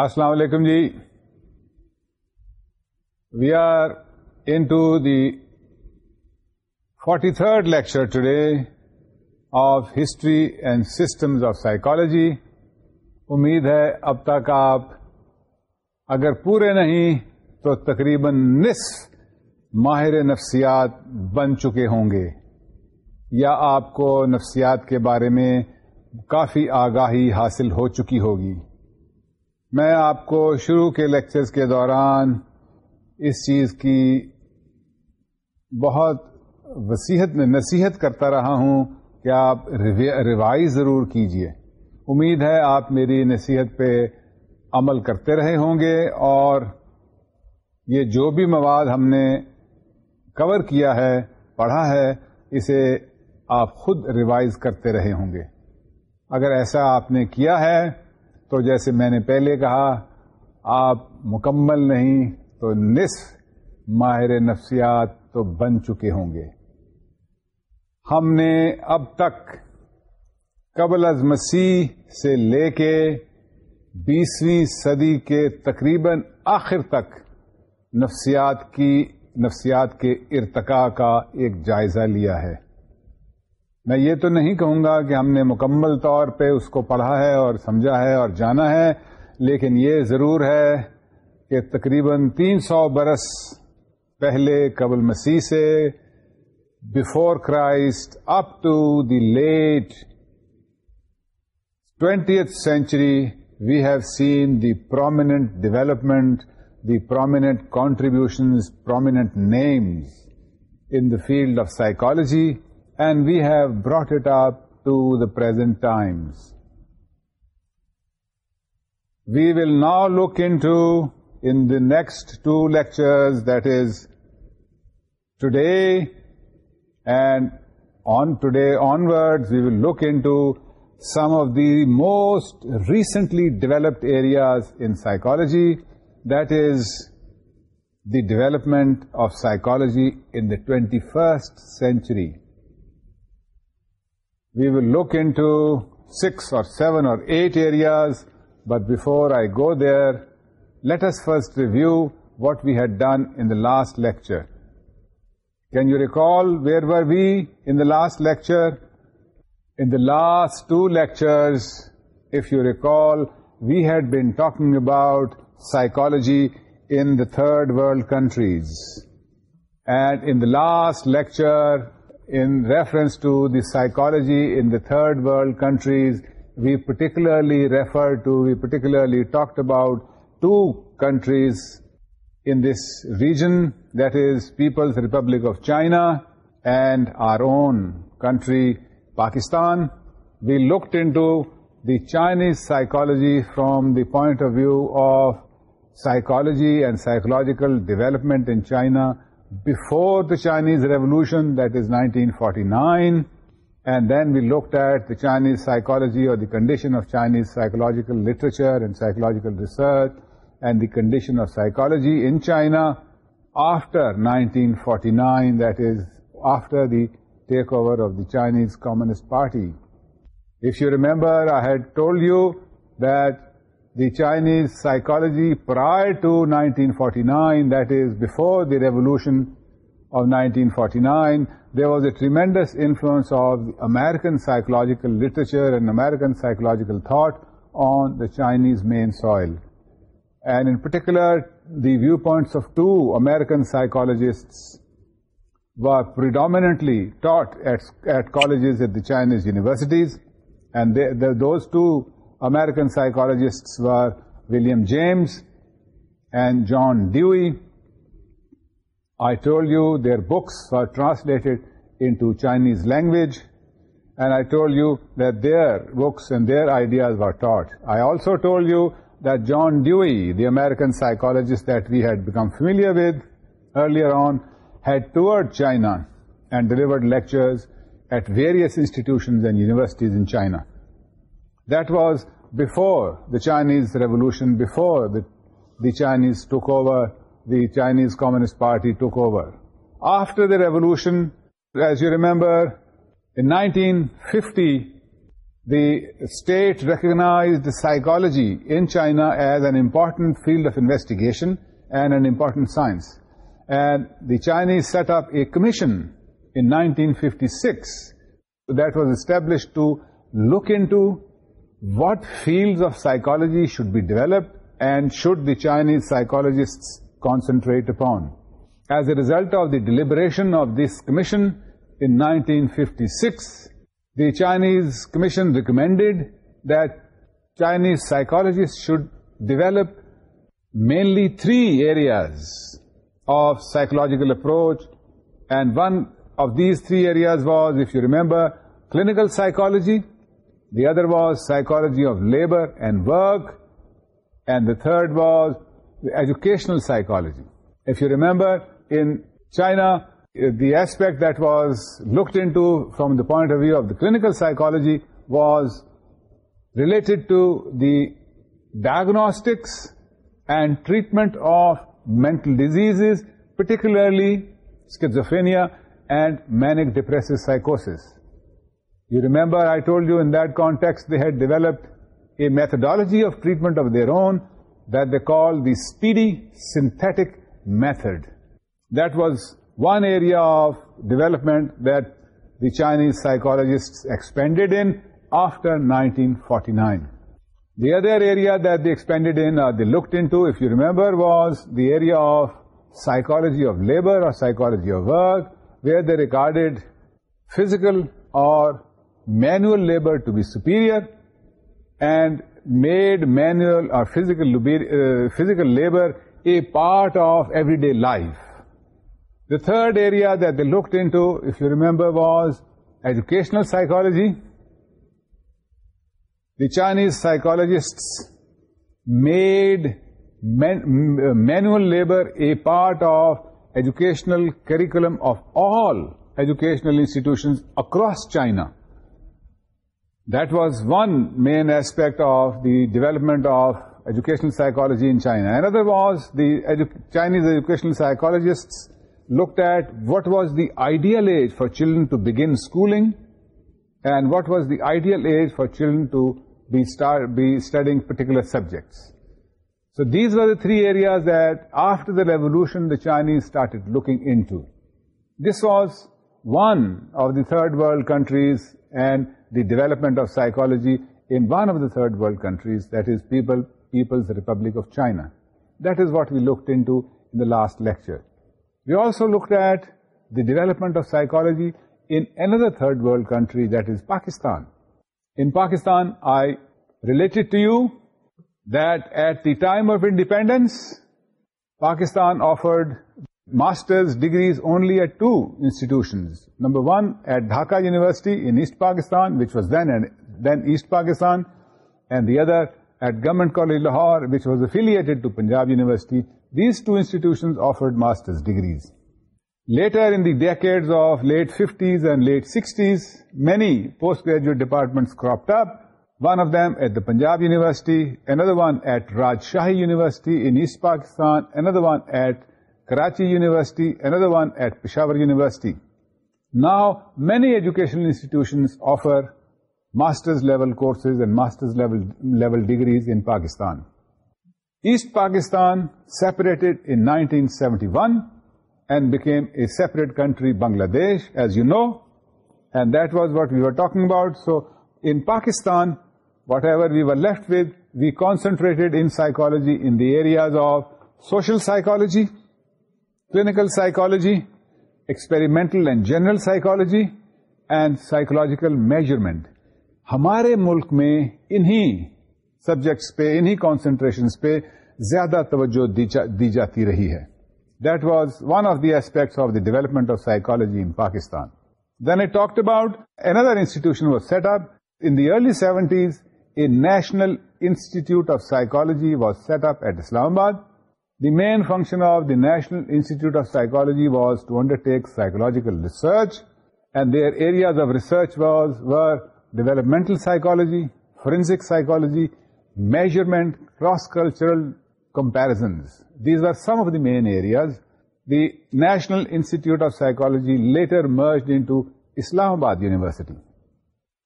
السلام علیکم جی we are in to the forty third lecture today of history and systems of psychology امید ہے اب تک آپ اگر پورے نہیں تو تقریباً نصف ماہر نفسیات بن چکے ہوں گے یا آپ کو نفسیات کے بارے میں کافی آگاہی حاصل ہو چکی ہوگی میں آپ کو شروع کے لیکچرز کے دوران اس چیز کی بہت وسیحت میں نصیحت کرتا رہا ہوں کہ آپ ریوائز ضرور کیجیے امید ہے آپ میری نصیحت پہ عمل کرتے رہے ہوں گے اور یہ جو بھی مواد ہم نے کور کیا ہے پڑھا ہے اسے آپ خود ریوائز کرتے رہے ہوں گے اگر ایسا آپ نے کیا ہے تو جیسے میں نے پہلے کہا آپ مکمل نہیں تو نصف ماہر نفسیات تو بن چکے ہوں گے ہم نے اب تک قبل از مسیح سے لے کے بیسویں صدی کے تقریباً آخر تک نفسیات کی نفسیات کے ارتقا کا ایک جائزہ لیا ہے میں یہ تو نہیں کہوں گا کہ ہم نے مکمل طور پہ اس کو پڑھا ہے اور سمجھا ہے اور جانا ہے لیکن یہ ضرور ہے کہ تقریباً تین سو برس پہلے قبل مسیح سے before Christ up to the late twentieth century we have seen the prominent development the prominent contributions prominent names in the field of psychology and we have brought it up to the present times. We will now look into, in the next two lectures, that is, today and on today onwards, we will look into some of the most recently developed areas in psychology, that is the development of psychology in the 21st century. We will look into 6 or 7 or 8 areas, but before I go there, let us first review what we had done in the last lecture. Can you recall where were we in the last lecture? In the last 2 lectures, if you recall, we had been talking about psychology in the third world countries. And in the last lecture, in reference to the psychology in the third world countries, we particularly talked about two countries in this region, that is People's Republic of China and our own country, Pakistan. We looked into the Chinese psychology from the point of view of psychology and psychological development in China, before the Chinese Revolution, that is 1949, and then we looked at the Chinese psychology or the condition of Chinese psychological literature and psychological research and the condition of psychology in China after 1949, that is after the takeover of the Chinese Communist Party. If you remember, I had told you that the Chinese psychology prior to 1949, that is before the revolution of 1949, there was a tremendous influence of American psychological literature and American psychological thought on the Chinese main soil. And in particular, the viewpoints of two American psychologists were predominantly taught at colleges at the Chinese universities, and those two American psychologists were William James and John Dewey. I told you their books were translated into Chinese language, and I told you that their books and their ideas were taught. I also told you that John Dewey, the American psychologist that we had become familiar with earlier on, had toured China and delivered lectures at various institutions and universities in China. That was before the Chinese Revolution, before the Chinese took over, the Chinese Communist Party took over. After the revolution, as you remember, in 1950, the state recognized psychology in China as an important field of investigation and an important science. And the Chinese set up a commission in 1956 that was established to look into what fields of psychology should be developed and should the Chinese psychologists concentrate upon? As a result of the deliberation of this commission in 1956, the Chinese commission recommended that Chinese psychologists should develop mainly three areas of psychological approach, and one of these three areas was, if you remember, clinical psychology, the other was psychology of labor and work, and the third was the educational psychology. If you remember, in China, the aspect that was looked into from the point of view of the clinical psychology was related to the diagnostics and treatment of mental diseases, particularly schizophrenia and manic depressive psychosis. You remember I told you in that context they had developed a methodology of treatment of their own that they call the speedy synthetic method. That was one area of development that the Chinese psychologists expanded in after 1949. The other area that they expanded in or uh, they looked into, if you remember, was the area of psychology of labor or psychology of work, where they regarded physical or manual labor to be superior and made manual or uh, physical labor a part of everyday life. The third area that they looked into, if you remember, was educational psychology. The Chinese psychologists made uh, manual labor a part of educational curriculum of all educational institutions across China. That was one main aspect of the development of educational psychology in China. Another was the Chinese educational psychologists looked at what was the ideal age for children to begin schooling and what was the ideal age for children to be studying particular subjects. So these were the three areas that after the revolution the Chinese started looking into. This was one of the third world countries and the development of psychology in one of the third world countries, that is People's Republic of China. That is what we looked into in the last lecture. We also looked at the development of psychology in another third world country, that is Pakistan. In Pakistan, I related to you that at the time of independence, Pakistan offered master's degrees only at two institutions. Number one, at Dhaka University in East Pakistan, which was then East Pakistan, and the other at Government College Lahore, which was affiliated to Punjab University. These two institutions offered master's degrees. Later, in the decades of late 50s and late 60s, many postgraduate departments cropped up, one of them at the Punjab University, another one at Rajshahi University in East Pakistan, another one at Karachi University, another one at Peshawar University. Now, many educational institutions offer master's level courses and master's level degrees in Pakistan. East Pakistan separated in 1971 and became a separate country, Bangladesh, as you know, and that was what we were talking about. So, in Pakistan, whatever we were left with, we concentrated in psychology in the areas of social psychology, clinical psychology experimental and general psychology and psychological measurement ہمارے ملک میں انہی subjects پہ انہی کانسنٹریشنس پہ زیادہ توجہ دی جاتی رہی ہے that was one of the aspects of the development of psychology in Pakistan then I talked about another institution was set up in the early seventies a national institute of psychology was set up at Islamabad The main function of the National Institute of Psychology was to undertake psychological research, and their areas of research were developmental psychology, forensic psychology, measurement, cross-cultural comparisons. These were some of the main areas. The National Institute of Psychology later merged into Islamabad University.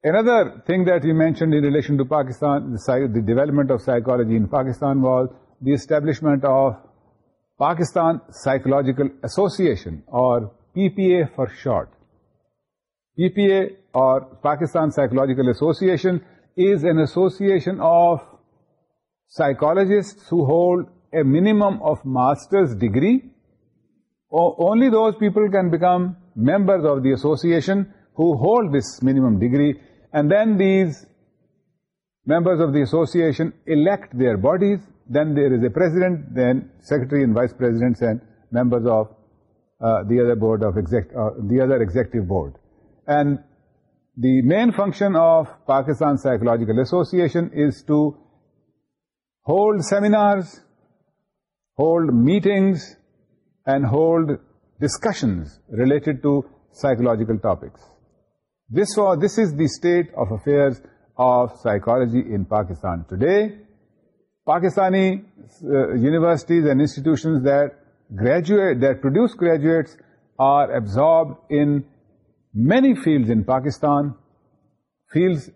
Another thing that we mentioned in relation to Pakistan, the development of psychology in Pakistan was the establishment of Pakistan psychological association or P P a for short P P A اور Pakistan psychological association is an association of psychologist hold a minimum of masters degree only those people can become members of the association who hold this minimum degree and then these Members of the association elect their bodies. Then there is a president, then secretary and vice presidents and members of uh, the other board of uh, the other executive board. And the main function of Pakistan Psychological Association is to hold seminars, hold meetings, and hold discussions related to psychological topics. This is the state of affairs of psychology in Pakistan. Today, Pakistani universities and institutions that produce graduates are absorbed in many fields in Pakistan, fields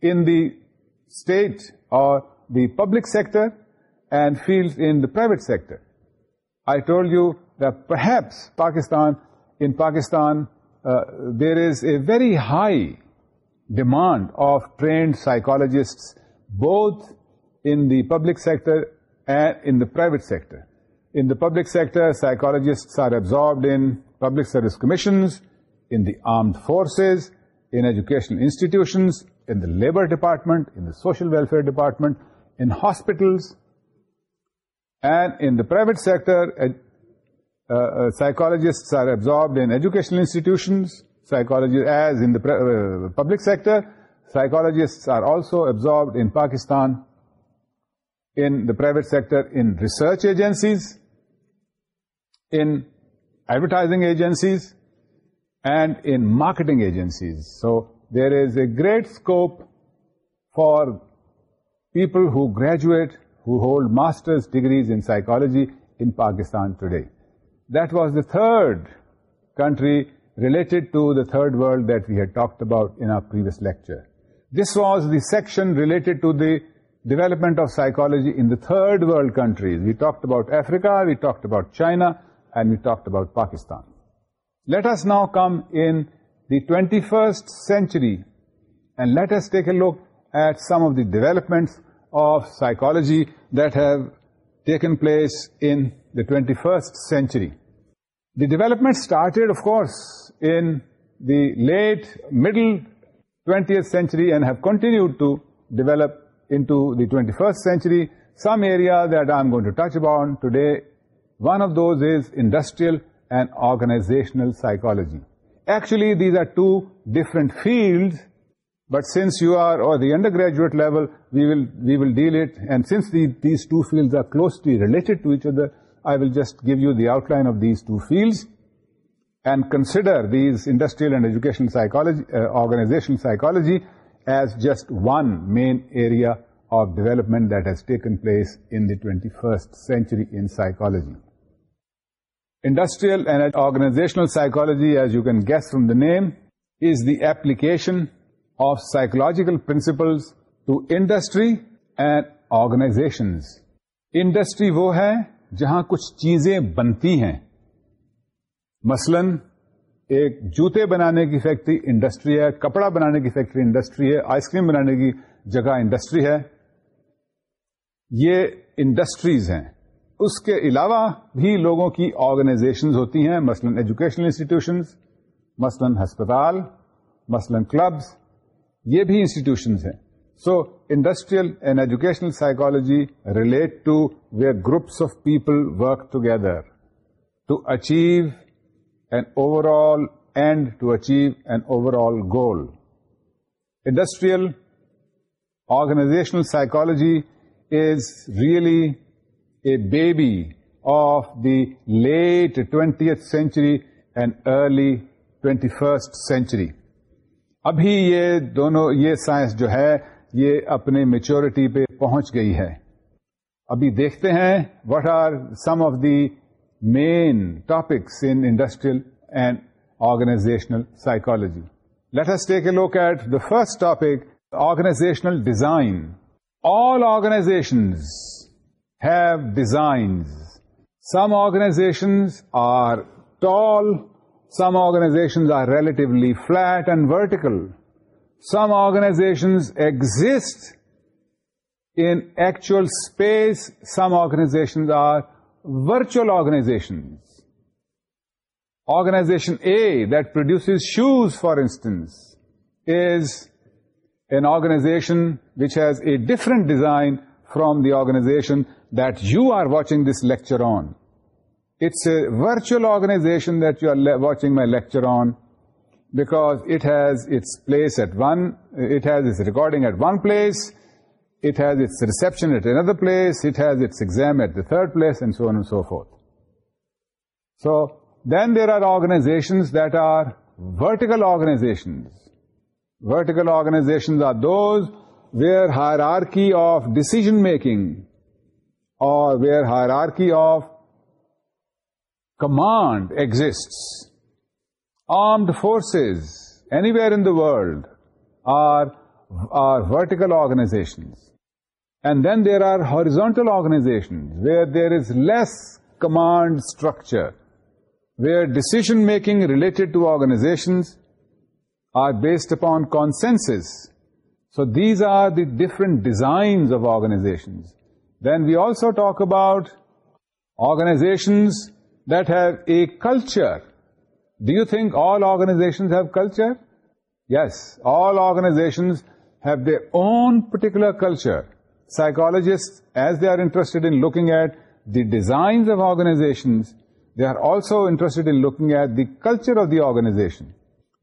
in the state or the public sector, and fields in the private sector. I told you that perhaps in Pakistan, there is a very high demand of trained psychologists, both in the public sector and in the private sector. In the public sector, psychologists are absorbed in public service commissions, in the armed forces, in educational institutions, in the labor department, in the social welfare department, in hospitals. And in the private sector, psychologists are absorbed in educational institutions, Psychologists, as in the uh, public sector, psychologists are also absorbed in Pakistan, in the private sector, in research agencies, in advertising agencies, and in marketing agencies. So there is a great scope for people who graduate, who hold master's degrees in psychology in Pakistan today. That was the third country related to the third world that we had talked about in our previous lecture. This was the section related to the development of psychology in the third world countries. We talked about Africa, we talked about China, and we talked about Pakistan. Let us now come in the 21st century and let us take a look at some of the developments of psychology that have taken place in the 21st century. The development started, of course, in the late, middle 20th century and have continued to develop into the 21st century. Some area that I'm going to touch upon today, one of those is industrial and organizational psychology. Actually, these are two different fields, but since you are or the undergraduate level, we will deal it, and since these two fields are closely related to each other, I will just give you the outline of these two fields and consider these industrial and educational psychology, uh, organizational psychology as just one main area of development that has taken place in the 21st century in psychology. Industrial and organizational psychology, as you can guess from the name, is the application of psychological principles to industry and organizations. Industry وہ ہے جہاں کچھ چیزیں بنتی ہیں مثلا ایک جوتے بنانے کی فیکٹری انڈسٹری ہے کپڑا بنانے کی فیکٹری انڈسٹری ہے آئس کریم بنانے کی جگہ انڈسٹری ہے یہ انڈسٹریز ہیں اس کے علاوہ بھی لوگوں کی آرگنائزیشن ہوتی ہیں مثلا ایجوکیشنل انسٹیٹیوشن مثلا ہسپتال مثلا کلبس یہ بھی انسٹیٹیوشنز ہیں so industrial and educational psychology relate to where groups of people work together to achieve an overall and to achieve an overall goal industrial organizational psychology is really a baby of the late twentieth century and early twenty first century ابھی یہ دونوں یہ science جو ہے یہ اپنے maturity پہ پہنچ گئی ہے ابھی دیکھتے ہیں what are some of the main topics industrial and organizational psychology let's take a look at the first topic organizational design all organizations have design some organizations are tall some organizations are relatively flat and vertical Some organizations exist in actual space. Some organizations are virtual organizations. Organization A that produces shoes, for instance, is an organization which has a different design from the organization that you are watching this lecture on. It's a virtual organization that you are watching my lecture on because it has its place at one, it has its recording at one place, it has its reception at another place, it has its exam at the third place, and so on and so forth. So, then there are organizations that are vertical organizations. Vertical organizations are those where hierarchy of decision making or where hierarchy of command exists armed forces anywhere in the world are vertical organizations. And then there are horizontal organizations where there is less command structure, where decision-making related to organizations are based upon consensus. So these are the different designs of organizations. Then we also talk about organizations that have a culture do you think all organizations have culture? Yes, all organizations have their own particular culture. Psychologists, as they are interested in looking at the designs of organizations, they are also interested in looking at the culture of the organization.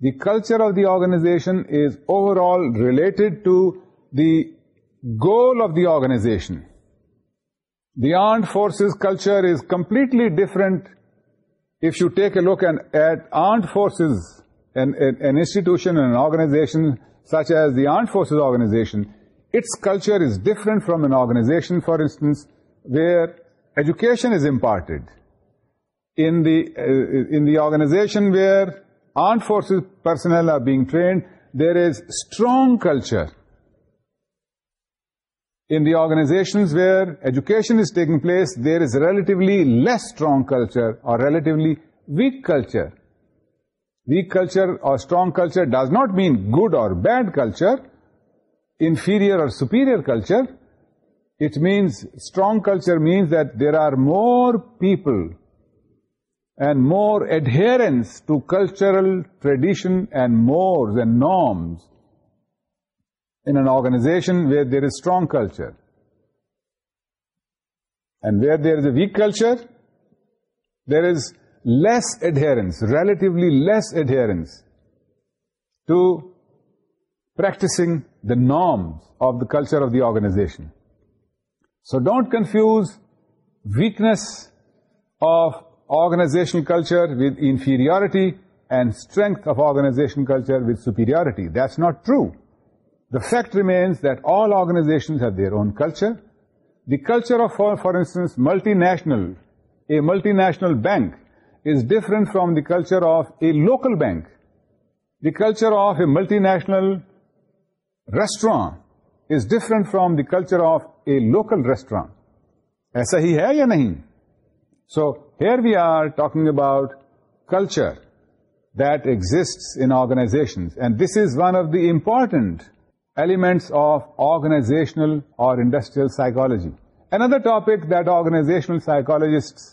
The culture of the organization is overall related to the goal of the organization. The armed forces culture is completely different if you take a look at armed forces, an institution and an organization such as the Armed Forces Organization, its culture is different from an organization, for instance, where education is imparted. In the uh, organization where armed forces personnel are being trained, there is strong culture in the organizations where education is taking place, there is relatively less strong culture or relatively weak culture. Weak culture or strong culture does not mean good or bad culture, inferior or superior culture. It means strong culture means that there are more people and more adherence to cultural tradition and mores and norms in an organization where there is strong culture. And where there is a weak culture, there is less adherence, relatively less adherence to practicing the norms of the culture of the organization. So don't confuse weakness of organizational culture with inferiority and strength of organizational culture with superiority. That's not true. The fact remains that all organization have their own culture the culture of for instance multinational a multinational bank is different from the culture of a local bank the culture of a multinational restaurant is different from the culture of a local restaurant ایسا ہی ہے یا نہیں so here we are talking about culture that exist in organization and this is one of the important elements of organizational or industrial psychology. Another topic that organizational psychologists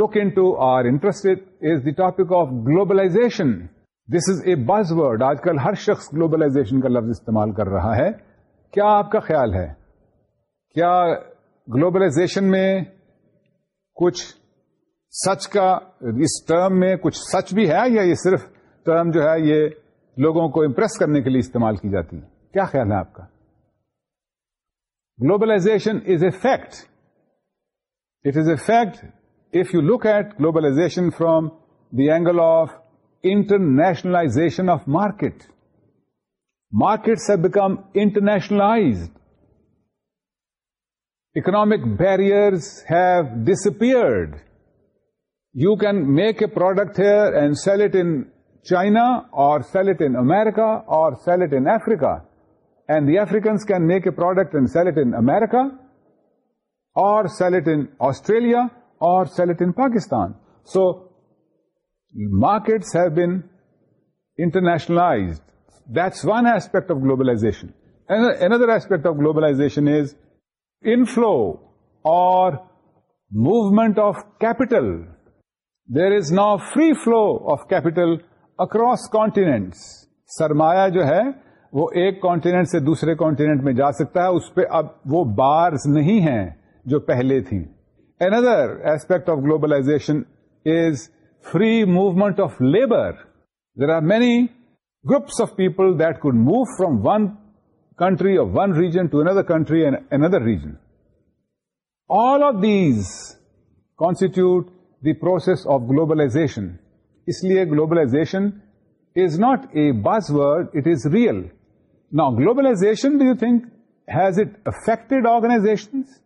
look into or interested is the topic of globalization. This is a buzzword. آج کل ہر شخص globalization کا لفظ استعمال کر رہا ہے. کیا آپ کا خیال ہے? کیا globalization میں کچھ سچ کا اس ٹرم میں کچھ سچ بھی ہے یا یہ صرف ٹرم جو ہے یہ لوگوں کو امپریس کرنے کے لیے استعمال کی جاتی ہے کیا خیال ہے آپ کا globalization is a fact it is a fact if you look at globalization from the angle of internationalization of market markets have become internationalized economic barriers have disappeared you can make a product here and sell it in China or sell it in America or sell it in Africa and the Africans can make a product and sell it in America or sell it in Australia or sell it in Pakistan so market have been internationalized that's one aspect of globalization another aspect of globalization is another movement of capital there is no free flow of capital across continent سرمایہ جو ہے وہ ایک continent سے دوسرے continent میں جا سکتا ہے اس پہ اب وہ بارز نہیں ہیں جو پہلے تھیں another aspect of globalization is free movement of labour there are many groups of people that could move from one country one region to another country and another region all of these constitute the process of globalization اس لیے globalization is not a buzzword it is real Now, globalization, do you think, has it affected organizations?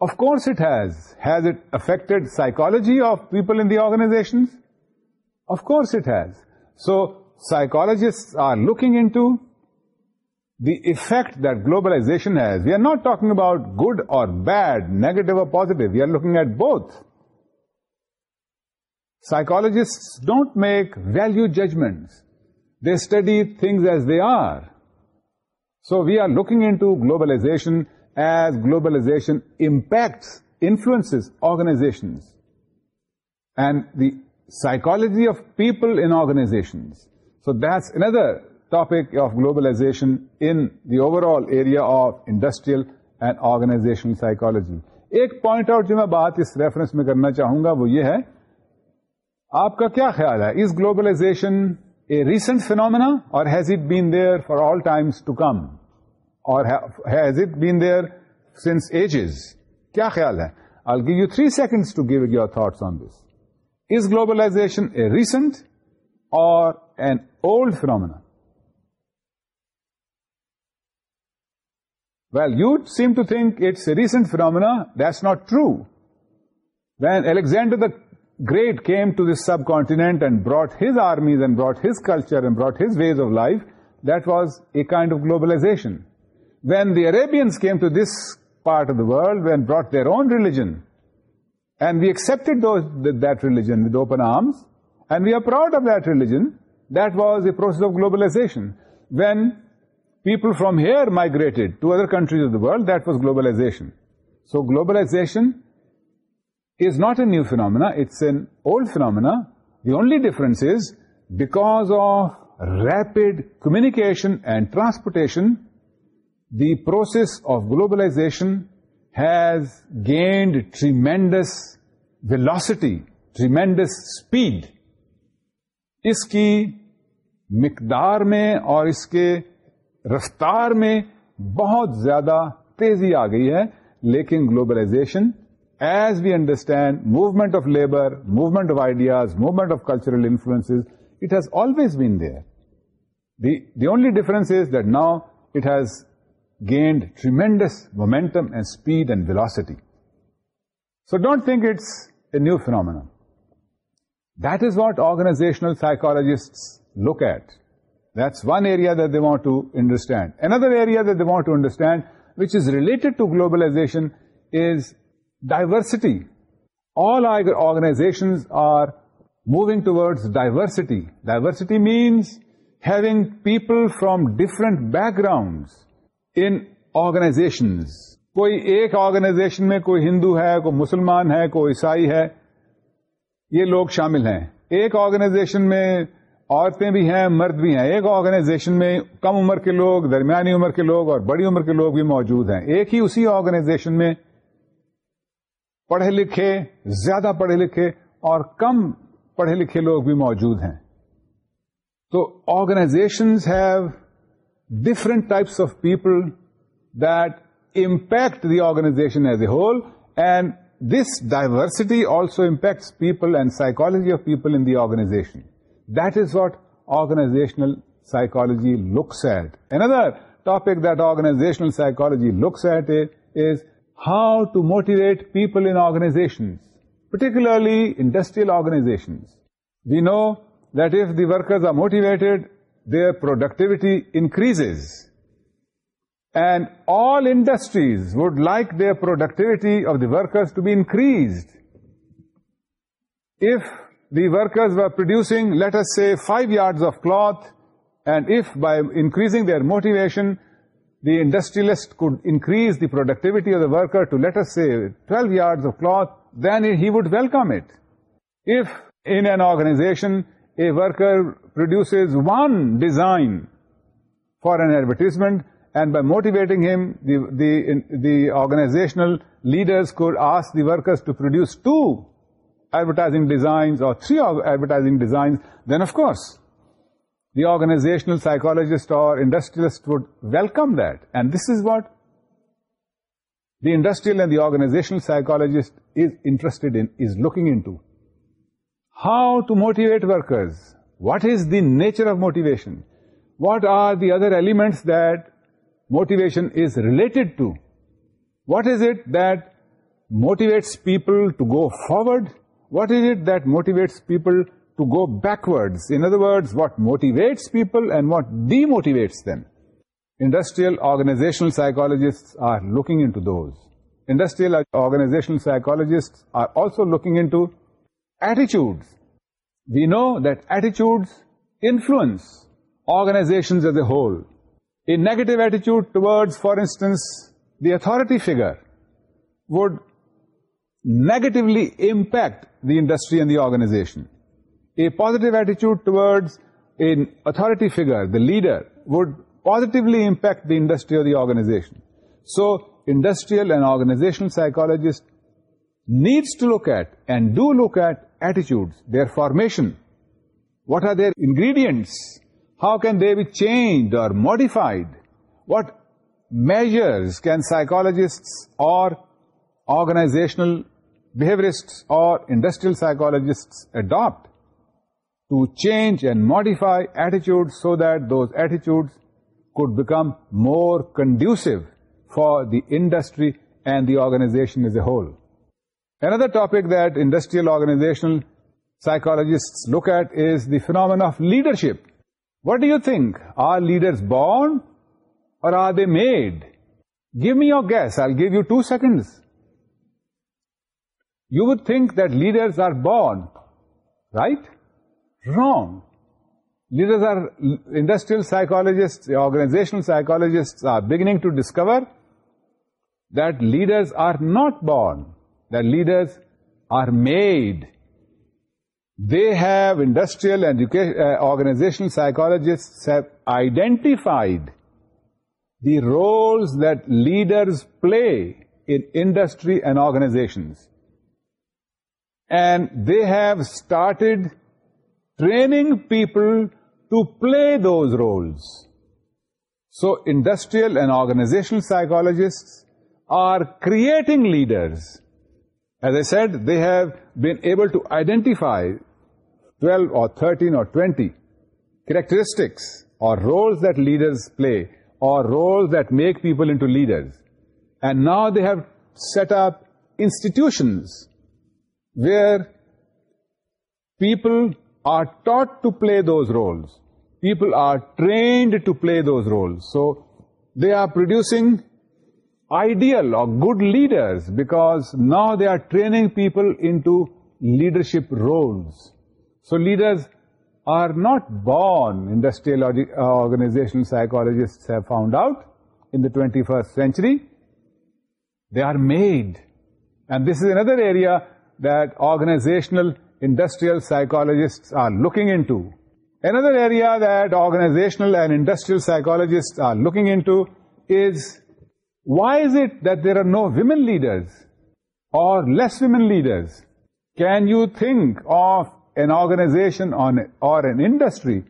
Of course it has. Has it affected psychology of people in the organizations? Of course it has. So, psychologists are looking into the effect that globalization has. We are not talking about good or bad, negative or positive. We are looking at both. Psychologists don't make value judgments. they study things as they are. So we are looking into globalization as globalization impacts, influences organizations. And the psychology of people in organizations. So that's another topic of globalization in the overall area of industrial and organizational psychology. ایک point out جو میں بات اس reference میں کرنا چاہوں گا وہ یہ ہے آپ کا کیا خیال ہے اس globalization recent phenomena or has it been for all times to come or has it been کیا خیال ہے globalization a recent or well you seem to think it's a recent phenomena that's not true we Alexander the great came to this subcontinent and brought his armies and brought his culture and brought his ways of life, that was a kind of globalization. When the Arabians came to this part of the world and brought their own religion, and we accepted that religion with open arms, and we are proud of that religion, that was a process of globalization. When people from here migrated to other countries of the world, that was globalization. So globalization is not a new phenomena, it's an old phenomena. The only difference is because of rapid communication and transportation, the process of globalization has gained tremendous velocity, tremendous speed. اس کی مقدار میں اور اس کے رفتار میں بہت زیادہ تیزی آ گئی ہے لیکن globalization As we understand movement of labor, movement of ideas, movement of cultural influences, it has always been there. The only difference is that now it has gained tremendous momentum and speed and velocity. So don't think it's a new phenomenon. That is what organizational psychologists look at. That's one area that they want to understand. Another area that they want to understand, which is related to globalization, is diversity all our organizations are moving towards Diversity diversity means having people from different background in organizations کوئی ایک organization میں کوئی ہندو ہے کوئی مسلمان ہے کوئی عیسائی ہے یہ لوگ شامل ہیں ایک آرگنائزیشن میں عورتیں بھی ہیں مرد بھی ہیں ایک آرگنائزیشن میں کم عمر کے لوگ درمیانی عمر کے لوگ اور بڑی عمر کے لوگ بھی موجود ہیں ایک ہی اسی آرگنائزیشن میں پڑھے لکھے زیادہ پڑھے لکھے اور کم پڑھے لکھے لوگ بھی موجود ہیں تو organization have different types of people that impact the organization as a whole and this diversity also impacts people and psychology of people in the organization that is what organizational psychology looks at another topic that organizational psychology looks at is how to motivate people in organizations, particularly industrial organizations. We know that if the workers are motivated, their productivity increases. And all industries would like their productivity of the workers to be increased. If the workers were producing, let us say, 5 yards of cloth, and if by increasing their motivation, the industrialist could increase the productivity of the worker to, let us say, 12 yards of cloth, then he would welcome it. If in an organization a worker produces one design for an advertisement, and by motivating him, the organizational leaders could ask the workers to produce 2 advertising designs or 3 advertising designs, then of course the organizational psychologist or industrialist would welcome that. And this is what the industrial and the organizational psychologist is interested in, is looking into. How to motivate workers? What is the nature of motivation? What are the other elements that motivation is related to? What is it that motivates people to go forward? What is it that motivates people to go backwards. In other words, what motivates people and what demotivates them. Industrial organizational psychologists are looking into those. Industrial organizational psychologists are also looking into attitudes. We know that attitudes influence organizations as a whole. A negative attitude towards, for instance, the authority figure would negatively impact the industry and the organization. A positive attitude towards an authority figure, the leader, would positively impact the industry or the organization. So, industrial and organizational psychologists needs to look at and do look at attitudes, their formation. What are their ingredients? How can they be changed or modified? What measures can psychologists or organizational behaviorists or industrial psychologists adopt to change and modify attitudes so that those attitudes could become more conducive for the industry and the organization as a whole. Another topic that industrial organizational psychologists look at is the phenomenon of leadership. What do you think? Are leaders born or are they made? Give me your guess. I'll give you 2 seconds. You would think that leaders are born, right? wrong. Leaders are, industrial psychologists, organizational psychologists are beginning to discover that leaders are not born, that leaders are made. They have, industrial and uh, organizational psychologists have identified the roles that leaders play in industry and organizations. And they have started training people to play those roles. So industrial and organizational psychologists are creating leaders. As I said, they have been able to identify 12 or 13 or 20 characteristics or roles that leaders play or roles that make people into leaders. And now they have set up institutions where people are taught to play those roles. People are trained to play those roles. So they are producing ideal or good leaders because now they are training people into leadership roles. So leaders are not born, industrial uh, organizational psychologists have found out in the 21st century. They are made. And this is another area that organizational industrial psychologists are looking into. Another area that organizational and industrial psychologists are looking into is, why is it that there are no women leaders or less women leaders? Can you think of an organization or an industry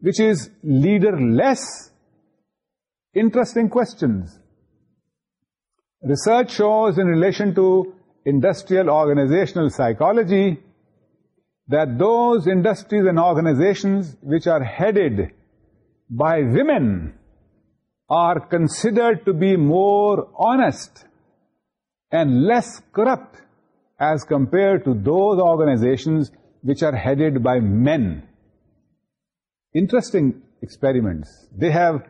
which is leader-less? Interesting questions. Research shows in relation to industrial organizational psychology that those industries and organizations which are headed by women are considered to be more honest and less corrupt as compared to those organizations which are headed by men. Interesting experiments. They have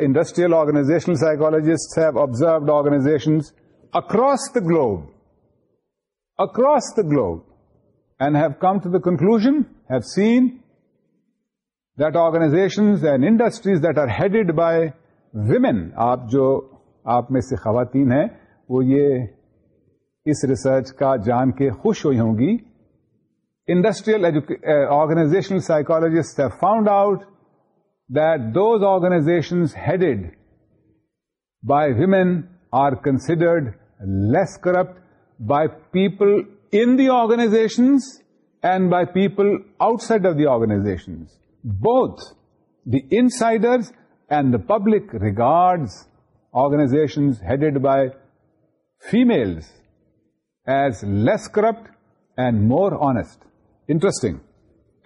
industrial organizational psychologists have observed organizations across the globe conclusions have seen that organizations and industries that are headed by women, آپ جو آپ میں سے خواتین ہیں وہ یہ اس research کا جان کے خوش ہوئی ہوں گی industrial organizational organization have found out that those organization headed by women are considered less corrupt by people in the organizations and by people outside of the organization both the insiders and the public records organization headed by female is less corrupt and more honest interesting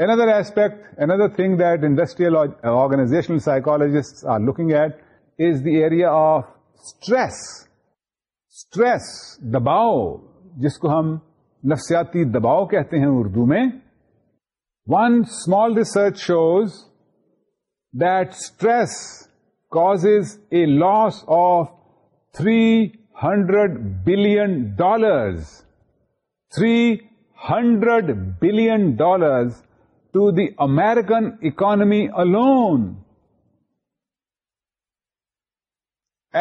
another aspect another thing that industrial organization psychologist are looking at is the area of stress stress دباؤ جس کو ہم نفسیاتی دباؤ کہتے ہیں اردو میں one small research shows that stress causes a loss of three hundred billion dollars three hundred billion dollars to the American economy alone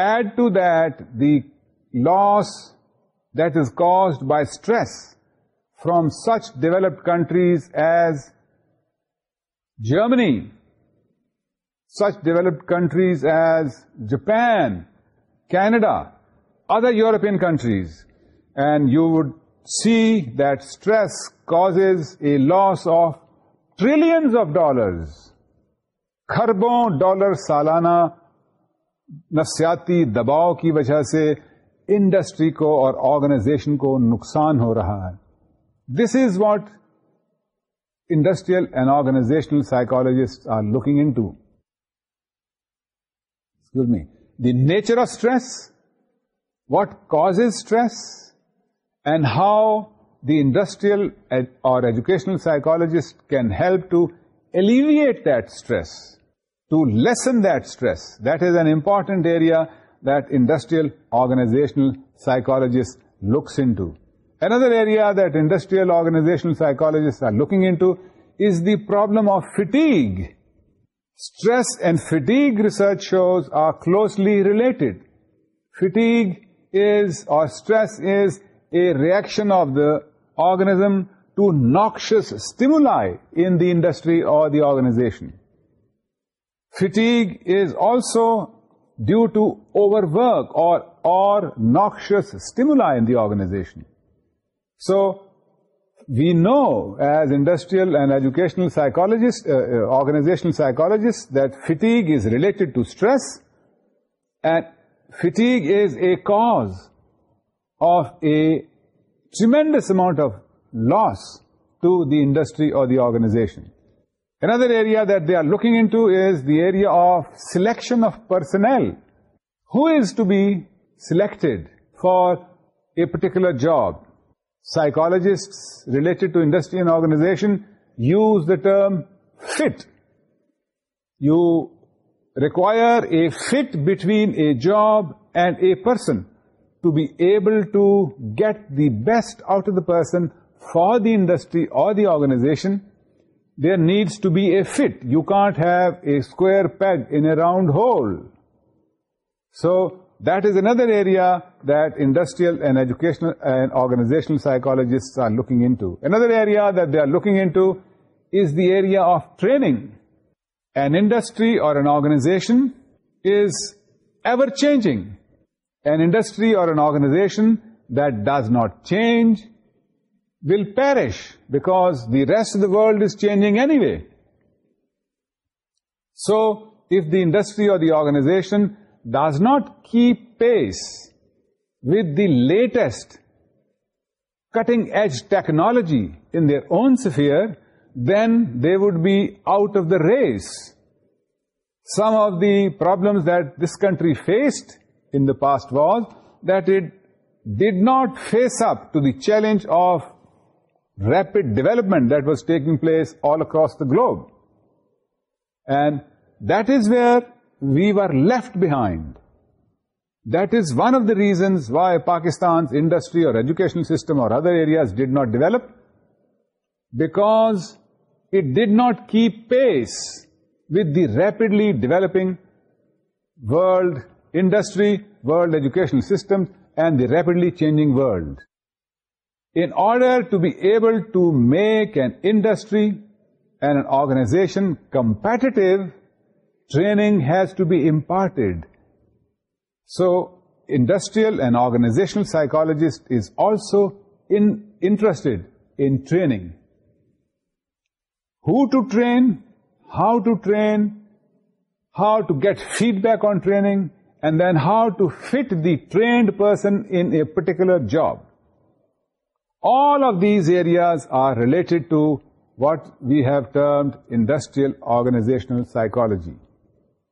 add to that the loss Z by stress from such developed countries as Germany such developed countries as Japan Canada other European countries and you would see that stress causes a loss of trillions of dollars خربوں dollar سالانہ نفسیاتی دباؤ کی وجہ سے industry کو اور organization کو نقصان ہو رہا ہے this is what industrial and organizational psychologists are looking into me the nature of stress what causes stress and how the industrial or educational psychologists can help to alleviate that stress to lessen that stress that is an important area that industrial organizational psychologist looks into. Another area that industrial organizational psychologists are looking into is the problem of fatigue. Stress and fatigue, research shows, are closely related. Fatigue is, or stress is, a reaction of the organism to noxious stimuli in the industry or the organization. Fatigue is also due to overwork or noxious stimuli in the organization. So, we know as industrial and educational psychologists, uh, uh, organizational psychologists, that fatigue is related to stress, and fatigue is a cause of a tremendous amount of loss to the industry or the organization. Another area that they are looking into is the area of selection of personnel. Who is to be selected for a particular job? Psychologists related to industry and organization use the term fit. You require a fit between a job and a person to be able to get the best out of the person for the industry or the organization there needs to be a fit. You can't have a square peg in a round hole. So that is another area that industrial and educational and organizational psychologists are looking into. Another area that they are looking into is the area of training. An industry or an organization is ever-changing. An industry or an organization that does not change will perish because the rest of the world is changing anyway. So, if the industry or the organization does not keep pace with the latest cutting-edge technology in their own sphere, then they would be out of the race. Some of the problems that this country faced in the past was that it did not face up to the challenge of rapid development that was taking place all across the globe. And that is where we were left behind. That is one of the reasons why Pakistan's industry or educational system or other areas did not develop, because it did not keep pace with the rapidly developing world industry, world educational systems, and the rapidly changing world in order to be able to make an industry and an organization competitive, training has to be imparted. So, industrial and organizational psychologist is also interested in training. Who to train, how to train, how to get feedback on training, and then how to fit the trained person in a particular job. All of these areas are related to what we have termed industrial organizational psychology.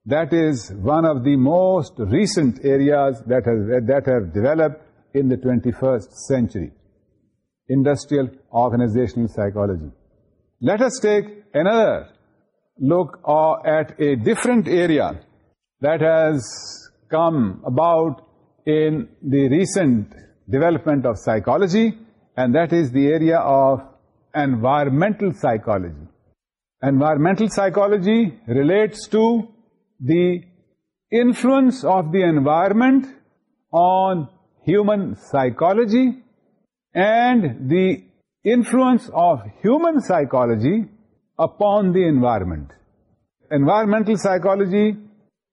That is one of the most recent areas that have developed in the 21st century. Industrial organizational psychology. Let us take another look uh, at a different area that has come about in the recent development of psychology, and that is the area of environmental psychology. Environmental psychology relates to the influence of the environment on human psychology and the influence of human psychology upon the environment. Environmental psychology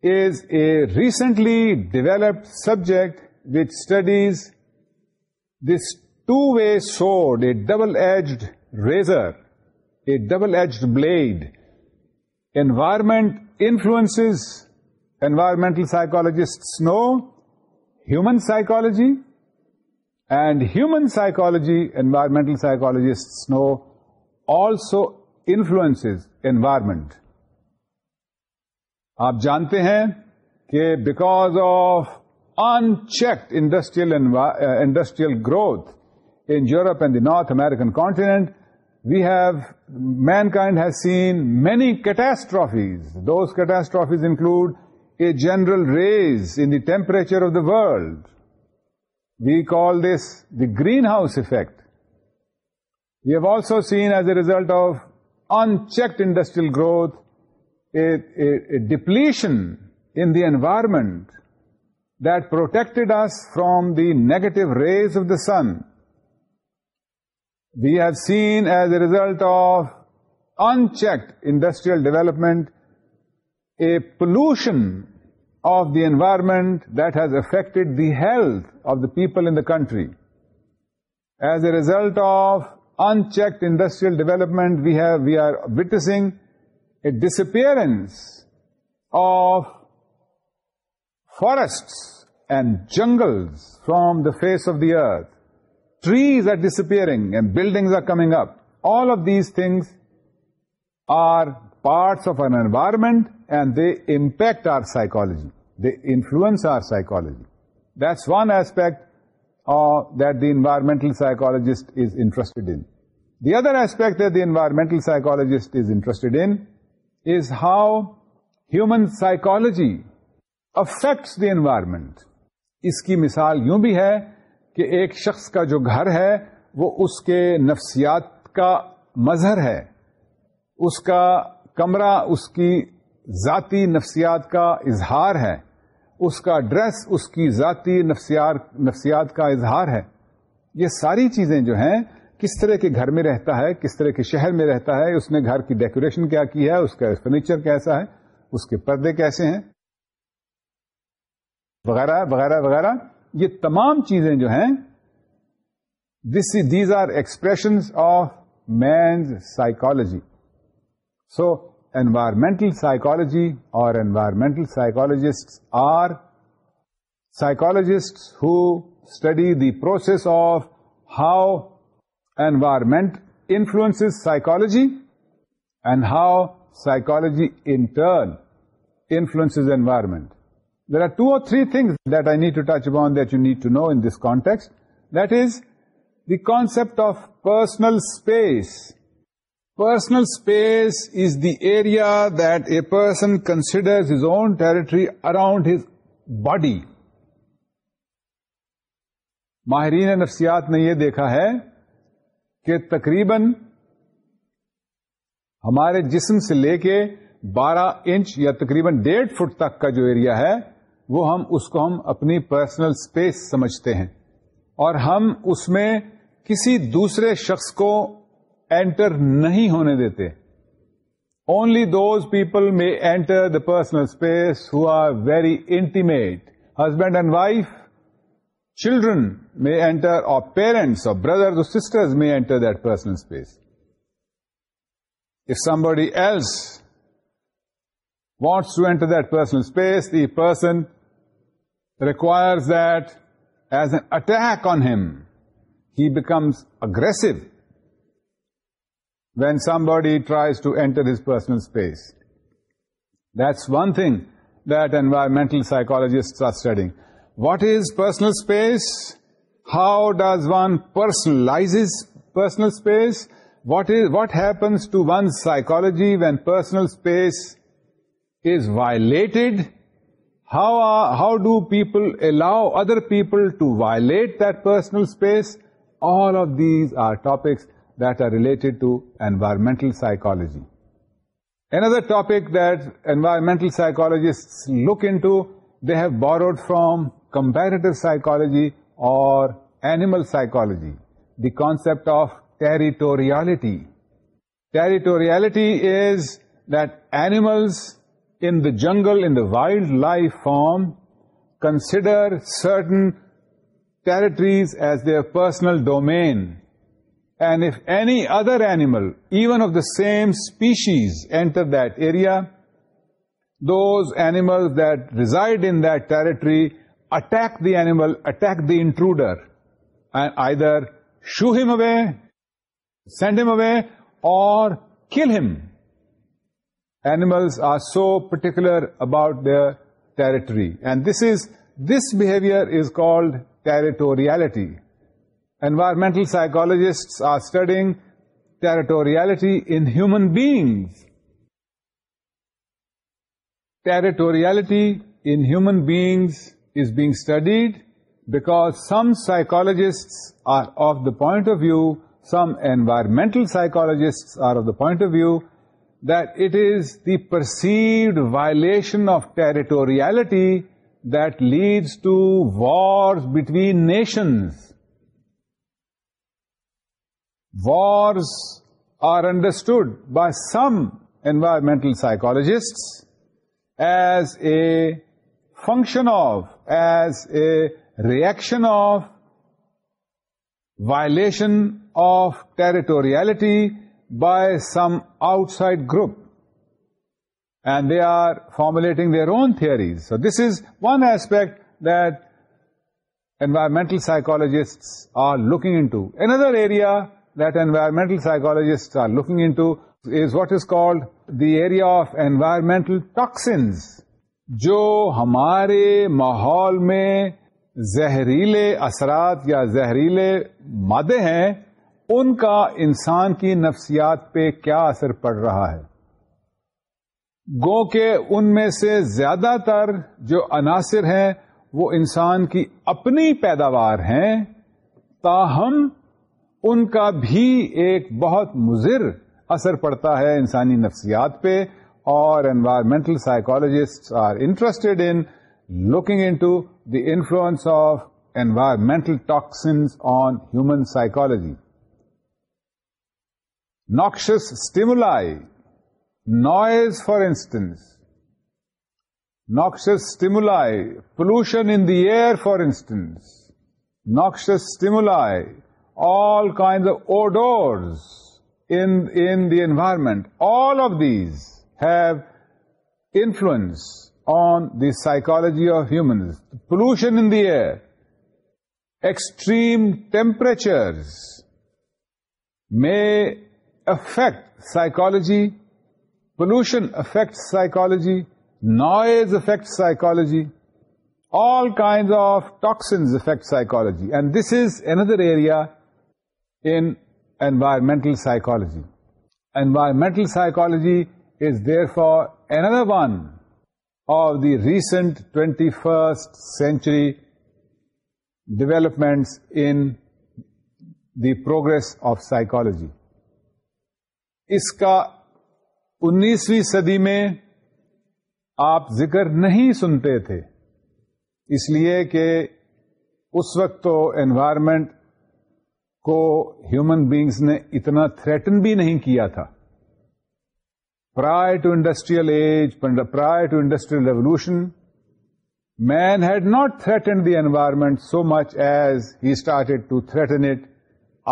is a recently developed subject which studies this two way sword a double edged razor a double edged blade environment influence environmental psychologist know human psychology and human psychology environmental psychologist know also influence environment آپ جانتے ہیں کہ because of unchecked industrial industrial growth in Europe and the North American continent, mankind has seen many catastrophes. Those catastrophes include a general raise in the temperature of the world. We call this the greenhouse effect. We have also seen, as a result of unchecked industrial growth, a depletion in the environment that protected us from the negative rays of the sun. We have seen as a result of unchecked industrial development, a pollution of the environment that has affected the health of the people in the country. As a result of unchecked industrial development, we are witnessing a disappearance of forests and jungles from the face of the earth. Trees are disappearing and building are coming up all of these things are parts of our environment and they impact our psychology the influence our psychology this one aspect that the environmental psychologist is interested and the other aspect at the environmental psychologist is interested in how human psychology affects the environment اس کی مثال یوں بھی ہے کہ ایک شخص کا جو گھر ہے وہ اس کے نفسیات کا مظہر ہے اس کا کمرہ اس کی ذاتی نفسیات کا اظہار ہے اس کا ڈریس اس کی ذاتی نفسیات کا اظہار ہے یہ ساری چیزیں جو ہیں کس طرح کے گھر میں رہتا ہے کس طرح کے شہر میں رہتا ہے اس نے گھر کی ڈیکوریشن کیا کی ہے اس کا فرنیچر کیسا ہے اس کے پردے کیسے ہیں وغیرہ وغیرہ وغیرہ یہ تمام چیزیں جو ہیں this these are expression of man's psychology so environmental psychology or environmental psychologists are psychologists who study the process of how environment influence psychology and how psychology in turn influence environment there are two or three thing that I need to touch up دیک need to know in this context that is the concept of personal space personal space is the area that a person considers own territory around his body ماہرین نفسیات نے یہ دیکھا ہے کہ تقریباً ہمارے جسم سے لے کے بارہ انچ یا تقریباً ڈیڑھ فٹ تک کا جو ایریا ہے وہ ہم اس کو ہم اپنی پرسنل اسپیس سمجھتے ہیں اور ہم اس میں کسی دوسرے شخص کو اینٹر نہیں ہونے دیتے only those people may enter the personal space who are very intimate husband and wife children may enter or parents or brother sister may enter that personal space else wants to enter that personal space, the person requires that as an attack on him. He becomes aggressive when somebody tries to enter his personal space. That's one thing that environmental psychologists are studying. What is personal space? How does one personalize personal space? What happens to one's psychology when personal space is violated, how do people allow other people to violate that personal space? All of these are topics that are related to environmental psychology. Another topic that environmental psychologists look into, they have borrowed from comparative psychology or animal psychology, the concept of territoriality. Territoriality is that animals in the jungle, in the wildlife form, consider certain territories as their personal domain. And if any other animal, even of the same species, enter that area, those animals that reside in that territory attack the animal, attack the intruder, and either shoo him away, send him away, or kill him. Animals are so particular about their territory. And this behavior is called territoriality. Environmental psychologists are studying territoriality in human beings. Territoriality in human beings is being studied because some psychologists are of the point of view, some environmental psychologists are of the point of view that it is the perceived violation of territoriality that leads to wars between nations. Wars are understood by some environmental psychologists as a function of, as a reaction of violation of territoriality by some outside group and they are formulating their own theories. So this is one aspect that environmental psychologists are looking into. Another area that environmental psychologists are looking into is what is called the area of environmental toxins. جو ہمارے ماحول میں زہریلے اثرات یا زہریلے مادے ہیں ان کا انسان کی نفسیات پہ کیا اثر پڑ رہا ہے گو کہ ان میں سے زیادہ تر جو عناصر ہیں وہ انسان کی اپنی پیداوار ہیں تاہم ان کا بھی ایک بہت مضر اثر پڑتا ہے انسانی نفسیات پہ اور environmental psychologists are interested in looking into the influence of environmental toxins on human psychology noxious stimuli, noise for instance, noxious stimuli, pollution in the air for instance, noxious stimuli, all kinds of odors in the environment, all of these have influence on the psychology of humans. Pollution in the air, extreme temperatures may affect psychology, pollution affects psychology, noise affects psychology, all kinds of toxins affect psychology. And this is another area in environmental psychology. Environmental psychology is therefore another one of the recent 21st century developments in the progress of psychology. اس کا انیسویں صدی میں آپ ذکر نہیں سنتے تھے اس لیے کہ اس وقت تو انوائرمنٹ کو ہیومن بینگز نے اتنا تھریٹن بھی نہیں کیا تھا prior to industrial age prior to industrial revolution man had not threaten the environment so much as he started to threaten it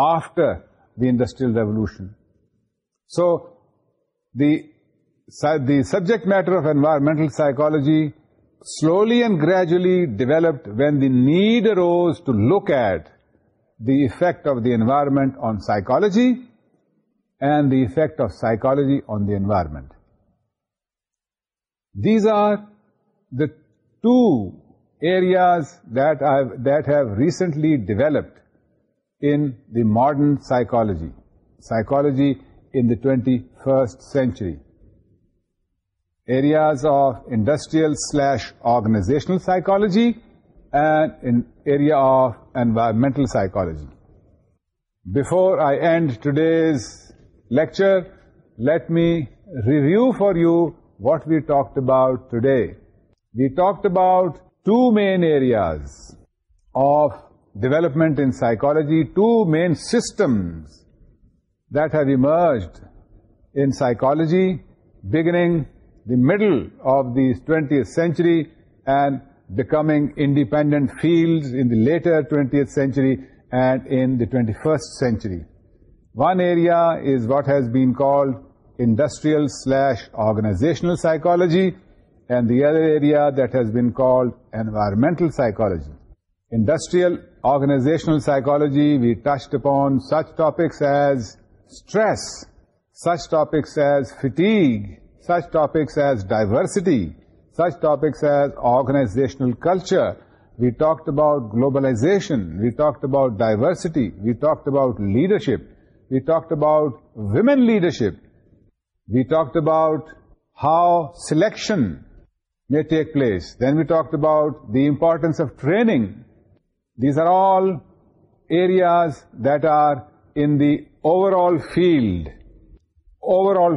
after the industrial revolution So, the subject matter of environmental psychology slowly and gradually developed when the need arose to look at the effect of the environment on psychology and the effect of psychology on the environment. These are the two areas that have recently developed in the modern psychology. Psychology in the 21st century. Areas of industrial/organizational psychology and in area of environmental psychology. Before I end today's lecture, let me review for you what we talked about today. We talked about two main areas of development in psychology, two main systems that have emerged in psychology beginning the middle of the 20th century and becoming independent fields in the later 20th century and in the 21st century. One area is what has been called industrial/organizational psychology, and the other area that has been called environmental psychology. Industrial organizational psychology, we touched upon such topics as stress, such topics as fatigue, such topics as diversity, such topics as organizational culture. We talked about globalization, we talked about diversity, we talked about leadership, we talked about women leadership, we talked about how selection may take place, then we talked about the importance of training. These are all areas that are in the overall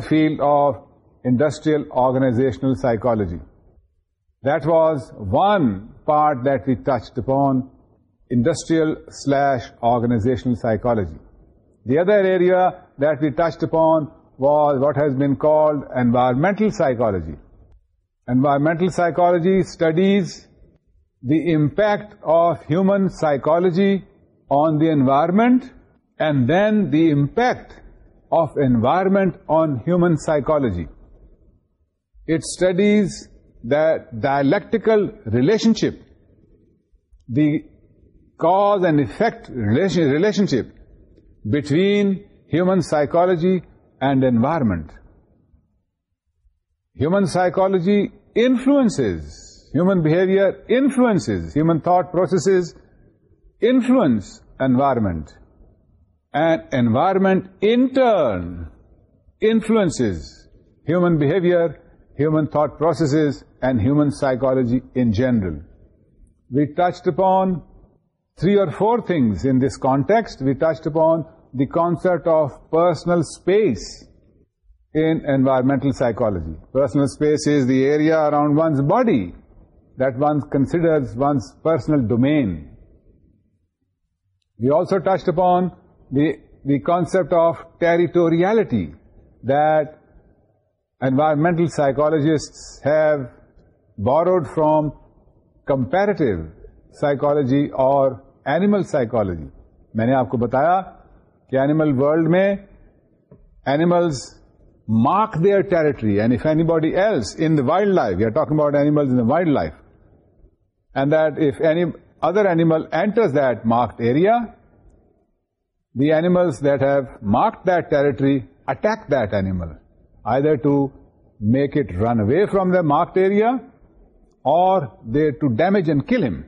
field of industrial organizational psychology. That was one part that we touched upon, industrial/organizational psychology. The other area that we touched upon was what has been called environmental psychology. Environmental psychology studies the impact of human psychology on the environment and then the impact of environment on human psychology. It studies the dialectical relationship, the cause and effect relationship between human psychology and environment. Human psychology influences, human behavior influences, human thought processes influence environment and environment in turn influences human behavior, human thought processes, and human psychology in general. We touched upon 3 or 4 things in this context. We touched upon the concept of personal space in environmental psychology. Personal space is the area around one's body that one considers one's personal domain. We also touched upon the concept of territoriality that environmental psychologists have borrowed from comparative psychology or animal psychology میں نے آپ کو بتایا کہ animal world میں animals mark their territory and if anybody else in the wildlife یار talk about animal wildlife and that if any other animal enter that mark area the animals that have marked that territory attack that animal, either to make it run away from the marked area or to damage and kill him.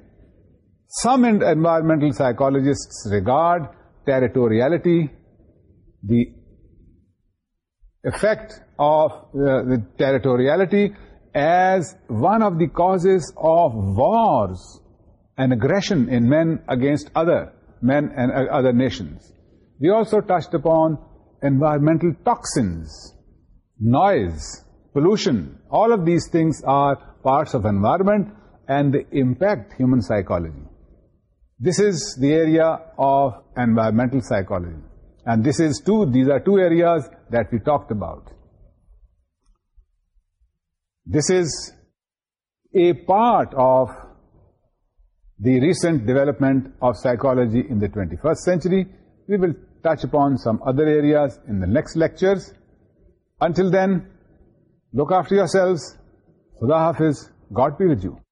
Some environmental psychologists regard territoriality, the effect of uh, the territoriality, as one of the causes of wars and aggression in men against other men and uh, other nations. We also touched upon environmental toxins, noise, pollution. All of these things are parts of environment and they impact human psychology. This is the area of environmental psychology. And these are two areas that we talked about. This is a part of the recent development of psychology in the 21st century. We will touch upon some other areas in the next lectures until then look after yourselves خدا ہافز God be with you